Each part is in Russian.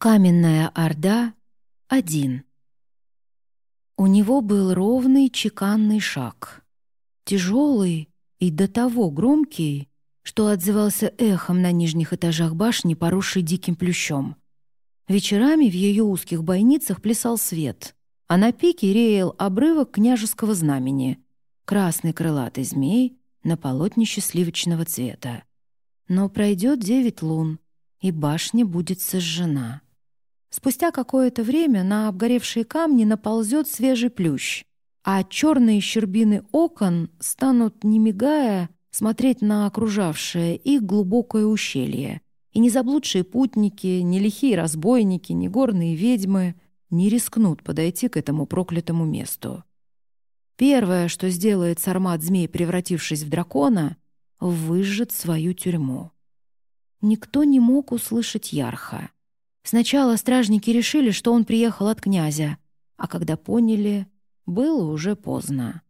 Каменная Орда — один. У него был ровный чеканный шаг. Тяжелый и до того громкий, что отзывался эхом на нижних этажах башни, поросшей диким плющом. Вечерами в ее узких бойницах плясал свет, а на пике реял обрывок княжеского знамени — красный крылатый змей на полотнище сливочного цвета. Но пройдет девять лун, и башня будет сожжена. Спустя какое-то время на обгоревшие камни наползет свежий плющ, а черные щербины окон станут, не мигая, смотреть на окружавшее их глубокое ущелье. И не заблудшие путники, ни лихие разбойники, ни горные ведьмы не рискнут подойти к этому проклятому месту. Первое, что сделает сармат-змей, превратившись в дракона, выжжет свою тюрьму. Никто не мог услышать Ярха. Сначала стражники решили, что он приехал от князя, а когда поняли, было уже поздно.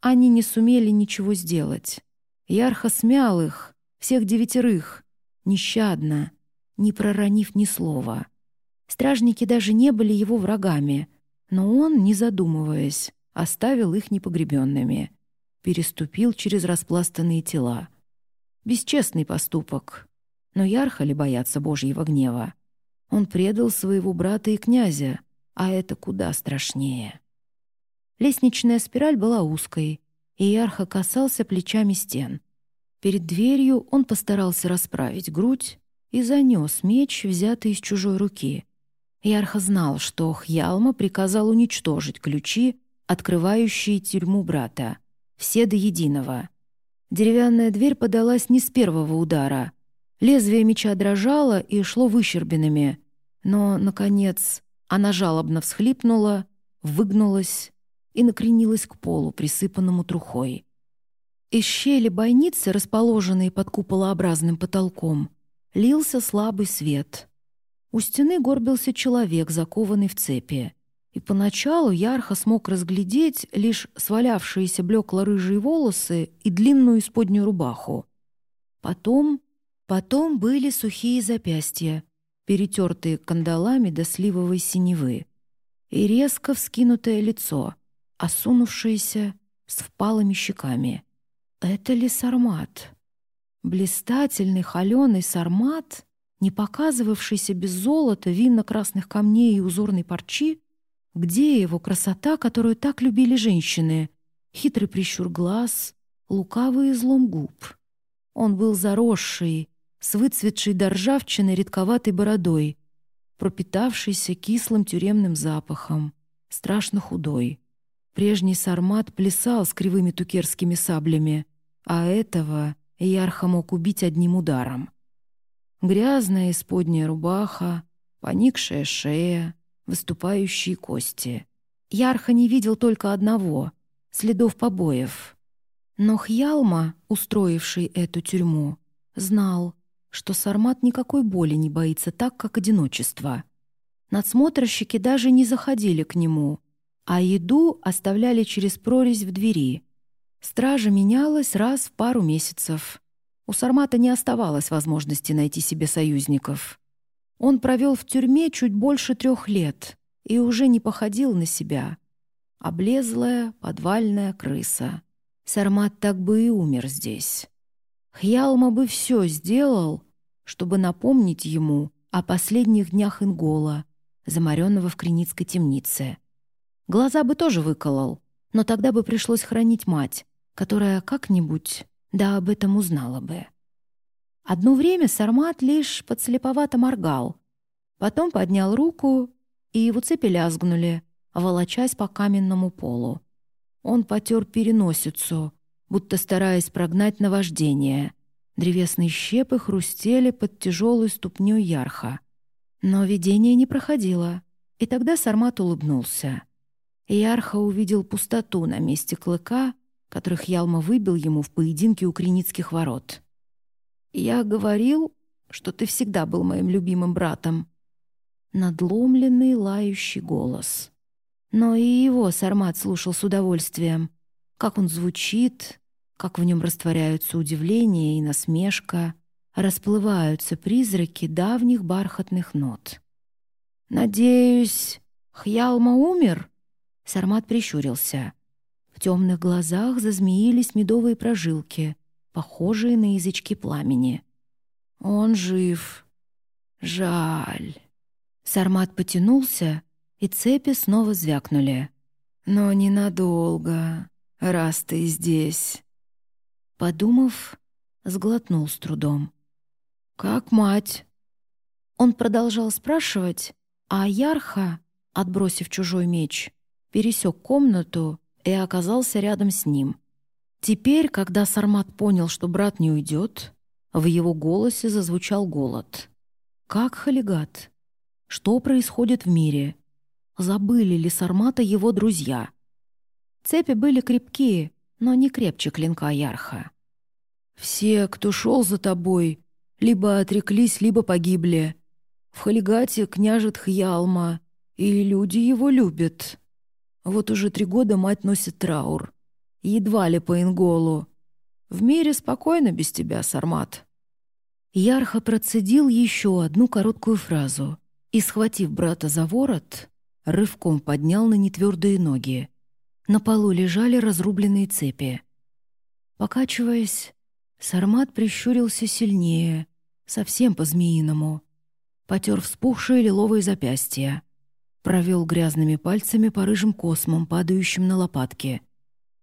Они не сумели ничего сделать. Ярха смял их, всех девятерых, нещадно, не проронив ни слова. Стражники даже не были его врагами, но он, не задумываясь, оставил их непогребенными, переступил через распластанные тела. Бесчестный поступок. Но Ярха ли бояться Божьего гнева? Он предал своего брата и князя, а это куда страшнее. Лестничная спираль была узкой, и Ярха касался плечами стен. Перед дверью он постарался расправить грудь и занес меч, взятый из чужой руки. Ярха знал, что Хьялма приказал уничтожить ключи, открывающие тюрьму брата, все до единого. Деревянная дверь подалась не с первого удара — Лезвие меча дрожало и шло выщербинами, но, наконец, она жалобно всхлипнула, выгнулась и накренилась к полу, присыпанному трухой. Из щели бойницы, расположенной под куполообразным потолком, лился слабый свет. У стены горбился человек, закованный в цепи. И поначалу Ярха смог разглядеть лишь свалявшиеся блекло-рыжие волосы и длинную исподнюю рубаху. Потом Потом были сухие запястья, перетертые кандалами до сливовой синевы, и резко вскинутое лицо, осунувшееся с впалыми щеками. Это ли сармат? Блистательный холеный сармат, не показывавшийся без золота, винно-красных камней и узорной парчи? Где его красота, которую так любили женщины? Хитрый прищур глаз, лукавый излом губ. Он был заросший, с выцветшей до ржавчины редковатой бородой, пропитавшийся кислым тюремным запахом, страшно худой. Прежний сармат плясал с кривыми тукерскими саблями, а этого Ярха мог убить одним ударом. Грязная исподняя рубаха, поникшая шея, выступающие кости. Ярха не видел только одного — следов побоев. Но Хьялма, устроивший эту тюрьму, знал, что Сармат никакой боли не боится так, как одиночества. Надсмотрщики даже не заходили к нему, а еду оставляли через прорезь в двери. Стража менялась раз в пару месяцев. У Сармата не оставалось возможности найти себе союзников. Он провел в тюрьме чуть больше трех лет и уже не походил на себя. Облезлая подвальная крыса. Сармат так бы и умер здесь. Хьялма бы все сделал, чтобы напомнить ему о последних днях Ингола, заморенного в Креницкой темнице. Глаза бы тоже выколол, но тогда бы пришлось хранить мать, которая как-нибудь да об этом узнала бы. Одно время Сармат лишь подслеповато моргал, потом поднял руку, и его цепи лязгнули, волочась по каменному полу. Он потер переносицу, будто стараясь прогнать наваждение. Древесные щепы хрустели под тяжелой ступней ярха. Но видение не проходило, и тогда Сармат улыбнулся. Ярха увидел пустоту на месте клыка, которых Ялма выбил ему в поединке у Креницких ворот. «Я говорил, что ты всегда был моим любимым братом». Надломленный лающий голос. Но и его Сармат слушал с удовольствием. Как он звучит, как в нем растворяются удивление и насмешка, расплываются призраки давних бархатных нот. «Надеюсь, Хьялма умер?» Сармат прищурился. В темных глазах зазмеились медовые прожилки, похожие на язычки пламени. «Он жив. Жаль». Сармат потянулся, и цепи снова звякнули. «Но ненадолго, раз ты здесь». Подумав, сглотнул с трудом. «Как мать?» Он продолжал спрашивать, а Ярха, отбросив чужой меч, пересек комнату и оказался рядом с ним. Теперь, когда Сармат понял, что брат не уйдет, в его голосе зазвучал голод. «Как Халигат? Что происходит в мире? Забыли ли Сармата его друзья?» Цепи были крепкие, но не крепче клинка Ярха. «Все, кто шел за тобой, либо отреклись, либо погибли», в Халигате княжет Хьялма, и люди его любят. Вот уже три года мать носит траур. Едва ли по Инголу. В мире спокойно без тебя, Сармат». Ярха процедил еще одну короткую фразу и, схватив брата за ворот, рывком поднял на нетвердые ноги. На полу лежали разрубленные цепи. Покачиваясь, Сармат прищурился сильнее, совсем по-змеиному потер вспухшие лиловые запястья, провел грязными пальцами по рыжим космам, падающим на лопатки,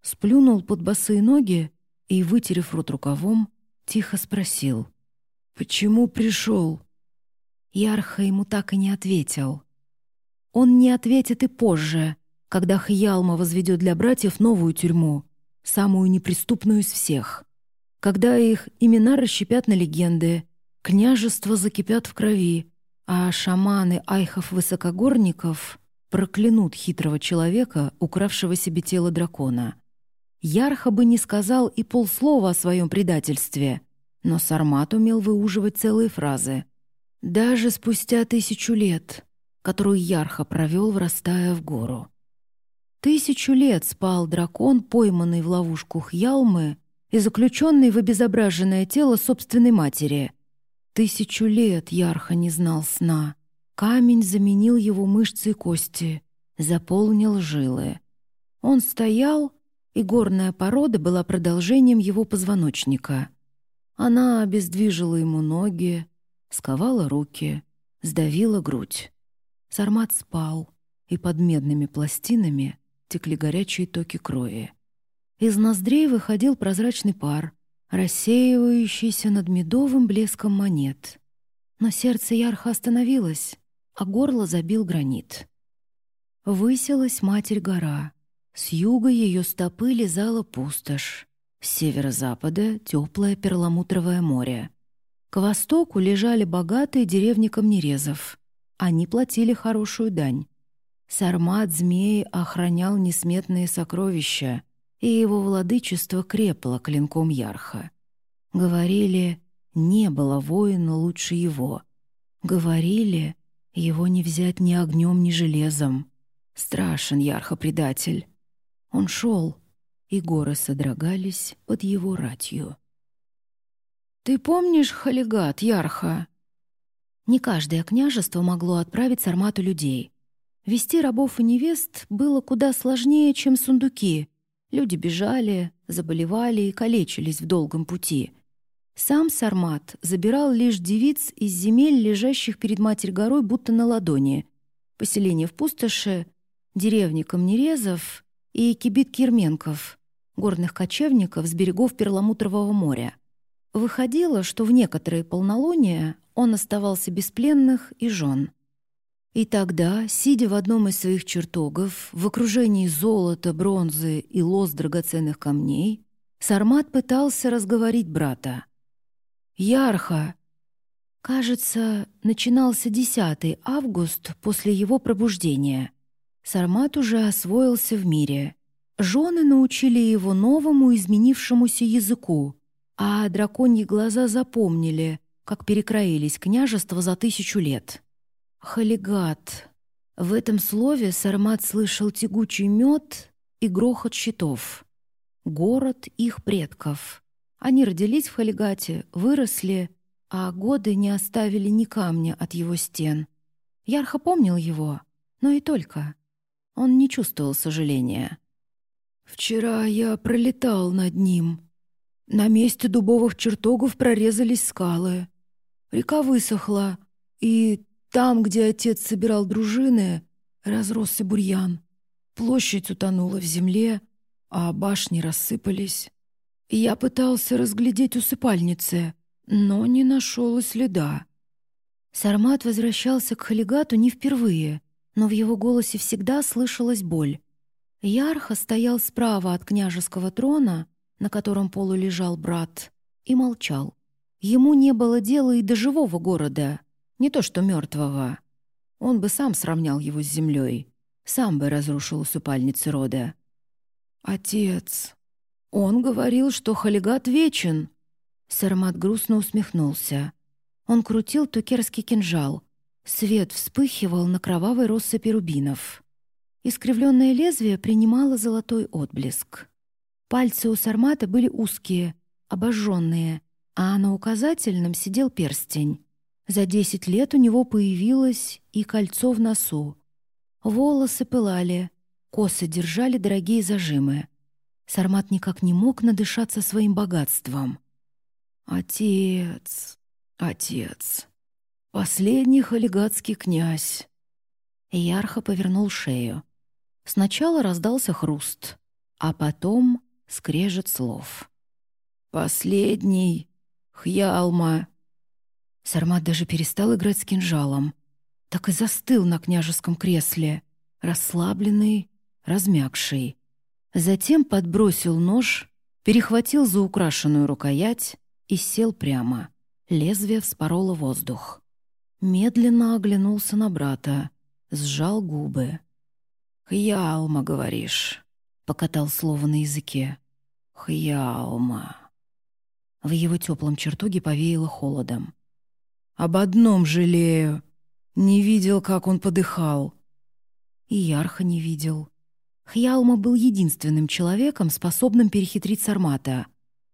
сплюнул под босые ноги и, вытерев рот рукавом, тихо спросил «Почему пришел?» Ярха ему так и не ответил. Он не ответит и позже, когда Хьялма возведет для братьев новую тюрьму, самую неприступную из всех. Когда их имена расщепят на легенды, княжества закипят в крови, а шаманы айхов-высокогорников проклянут хитрого человека, укравшего себе тело дракона. Ярха бы не сказал и полслова о своем предательстве, но Сармат умел выуживать целые фразы. Даже спустя тысячу лет, которую Ярха провел, врастая в гору. Тысячу лет спал дракон, пойманный в ловушку Хьялмы и заключенный в обезображенное тело собственной матери — Тысячу лет Ярха не знал сна. Камень заменил его мышцы и кости, заполнил жилы. Он стоял, и горная порода была продолжением его позвоночника. Она обездвижила ему ноги, сковала руки, сдавила грудь. Сармат спал, и под медными пластинами текли горячие токи крови. Из ноздрей выходил прозрачный пар, рассеивающийся над медовым блеском монет. Но сердце ярко остановилось, а горло забил гранит. Высилась Матерь-гора. С юга ее стопы лизала пустошь. С северо-запада — теплое перламутровое море. К востоку лежали богатые деревни камнерезов. Они платили хорошую дань. Сармат змей охранял несметные сокровища, и его владычество крепло клинком Ярха. Говорили, не было воина лучше его. Говорили, его не взять ни огнем, ни железом. Страшен Ярха-предатель. Он шел, и горы содрогались под его ратью. «Ты помнишь Халигат, Ярха?» Не каждое княжество могло отправить с армату людей. Вести рабов и невест было куда сложнее, чем сундуки — Люди бежали, заболевали и калечились в долгом пути. Сам Сармат забирал лишь девиц из земель, лежащих перед Матерь-горой, будто на ладони. Поселение в пустоши, деревни Камнерезов и кибит Кирменков, горных кочевников с берегов Перламутрового моря. Выходило, что в некоторые полнолуния он оставался без пленных и жен. И тогда, сидя в одном из своих чертогов, в окружении золота, бронзы и лоз драгоценных камней, Сармат пытался разговорить брата. «Ярха!» Кажется, начинался 10 август после его пробуждения. Сармат уже освоился в мире. Жены научили его новому изменившемуся языку, а драконьи глаза запомнили, как перекроились княжества за тысячу лет. Халигат. В этом слове Сармат слышал тягучий мед и грохот щитов. Город их предков. Они родились в Халигате, выросли, а годы не оставили ни камня от его стен. Ярхо помнил его, но и только. Он не чувствовал сожаления. «Вчера я пролетал над ним. На месте дубовых чертогов прорезались скалы. Река высохла, и там, где отец собирал дружины, разросся бурьян. Площадь утонула в земле, а башни рассыпались. Я пытался разглядеть усыпальницы, но не нашел и следа. Сармат возвращался к Халигату не впервые, но в его голосе всегда слышалась боль. Ярха стоял справа от княжеского трона, на котором полулежал брат, и молчал. Ему не было дела и до живого города, не то что мертвого. Он бы сам сравнял его с землей, сам бы разрушил усыпальницы рода. «Отец, он говорил, что Халигат вечен». Сармат грустно усмехнулся. Он крутил тукерский кинжал. Свет вспыхивал на кровавой россыпи рубинов. Искривленное лезвие принимало золотой отблеск. Пальцы у Сармата были узкие, обожженные, а на указательном сидел перстень. За десять лет у него появилось и кольцо в носу. Волосы пылали, косы держали дорогие зажимы. Сармат никак не мог надышаться своим богатством. «Отец, отец, последний халигатский князь!» Ярхо повернул шею. Сначала раздался хруст, а потом скрежет слов. «Последний, Хьялма!» Сармат даже перестал играть с кинжалом. Так и застыл на княжеском кресле, расслабленный, размягший. Затем подбросил нож, перехватил за украшенную рукоять и сел прямо. Лезвие вспороло воздух. Медленно оглянулся на брата, сжал губы. «Хьялма, говоришь?» — покатал слово на языке. «Хьялма». В его теплом чертоге повеяло холодом. Об одном жалею. Не видел, как он подыхал. И Ярха не видел. Хьялма был единственным человеком, способным перехитрить Сармата.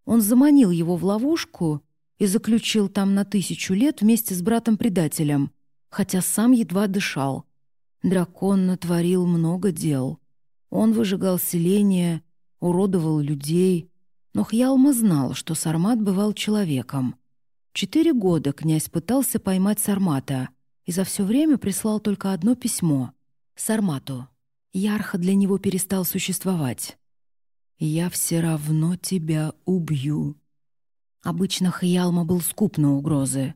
Он заманил его в ловушку и заключил там на тысячу лет вместе с братом-предателем, хотя сам едва дышал. Дракон натворил много дел. Он выжигал селения, уродовал людей, но Хьялма знал, что Сармат бывал человеком — Четыре года князь пытался поймать Сармата и за все время прислал только одно письмо — Сармату. Ярха для него перестал существовать. «Я все равно тебя убью». Обычно Хьялма был скуп на угрозы.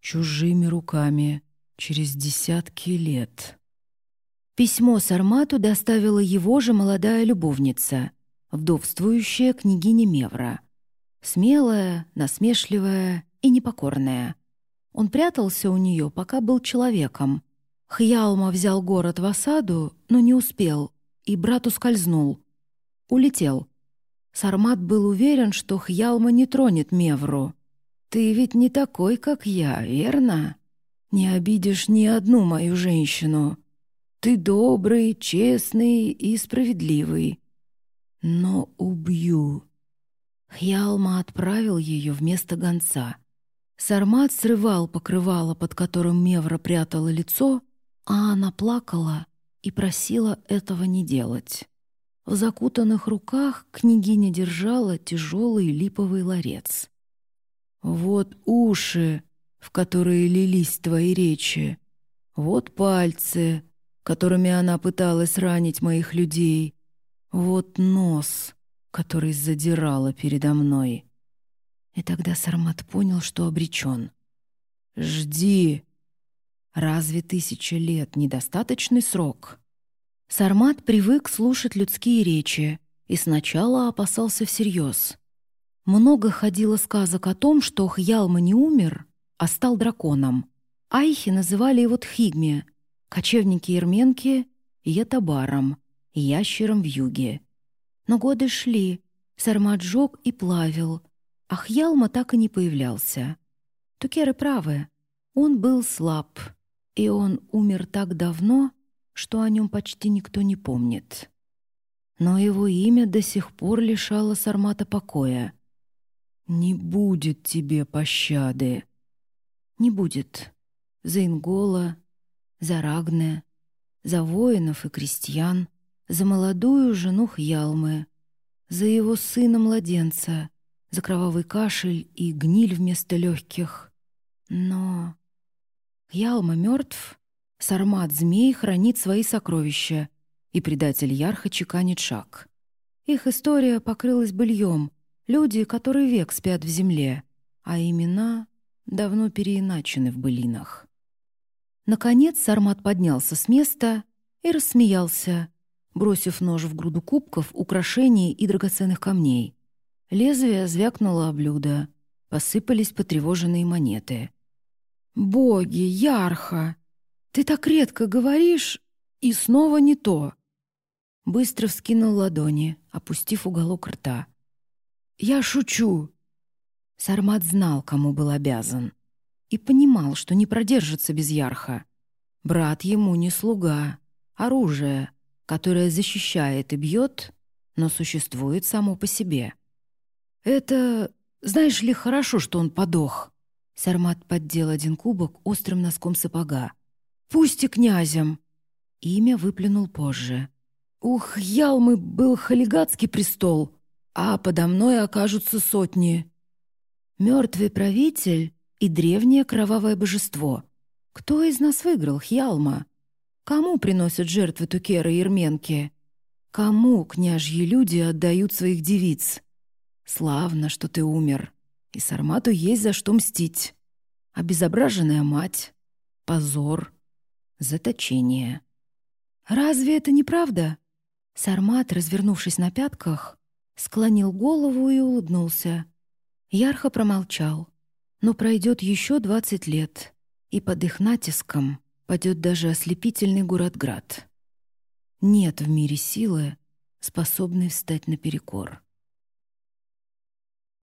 «Чужими руками, через десятки лет». Письмо Сармату доставила его же молодая любовница, вдовствующая княгиня Мевра. Смелая, насмешливая и непокорная. Он прятался у нее, пока был человеком. Хьялма взял город в осаду, но не успел, и брат ускользнул. Улетел. Сармат был уверен, что Хьялма не тронет Мевру. «Ты ведь не такой, как я, верно? Не обидишь ни одну мою женщину. Ты добрый, честный и справедливый. Но убью». Хьялма отправил ее вместо гонца. Сармат срывал покрывало, под которым Мевра прятала лицо, а она плакала и просила этого не делать. В закутанных руках княгиня держала тяжелый липовый ларец. «Вот уши, в которые лились твои речи, вот пальцы, которыми она пыталась ранить моих людей, вот нос, который задирала передо мной». И тогда Сармат понял, что обречен. «Жди!» Разве тысяча лет — недостаточный срок? Сармат привык слушать людские речи и сначала опасался всерьез. Много ходило сказок о том, что Хьялма не умер, а стал драконом. Айхи называли его Тхигме, кочевники-ерменки — Ятабаром, ящером в юге. Но годы шли, Сармат жег и плавил — Ахьялма так и не появлялся. Тукеры правы. Он был слаб, и он умер так давно, что о нем почти никто не помнит. Но его имя до сих пор лишало Сармата покоя. «Не будет тебе пощады». «Не будет». За Ингола, за Рагне, за воинов и крестьян, за молодую жену Хьялмы, за его сына-младенца, за кровавый кашель и гниль вместо легких. Но Хьялма мертв, Сармат змей хранит свои сокровища, и предатель Ярха чеканит шаг. Их история покрылась быльем, люди, которые век спят в земле, а имена давно переиначены в былинах. Наконец Сармат поднялся с места и рассмеялся, бросив нож в груду кубков, украшений и драгоценных камней. Лезвие звякнуло о блюдо, посыпались потревоженные монеты. «Боги, Ярха! Ты так редко говоришь, и снова не то!» Быстро вскинул ладони, опустив уголок рта. «Я шучу!» Сармат знал, кому был обязан. И понимал, что не продержится без Ярха. Брат ему не слуга, оружие, которое защищает и бьет, но существует само по себе. «Это, знаешь ли, хорошо, что он подох». Сармат поддел один кубок острым носком сапога. «Пусть и князем!» Имя выплюнул позже. «Ух, Ялмы был халигатский престол, а подо мной окажутся сотни». Мертвый правитель и древнее кровавое божество. Кто из нас выиграл, Хьялма? Кому приносят жертвы Тукера и Ерменки? Кому княжьи люди отдают своих девиц? Славно, что ты умер. И Сармату есть за что мстить. Обезображенная мать. Позор. Заточение. Разве это не правда? Сармат, развернувшись на пятках, склонил голову и улыбнулся. Ярхо промолчал. Но пройдет еще двадцать лет, и под их натиском падет даже ослепительный город-град. Нет в мире силы, способной встать наперекор.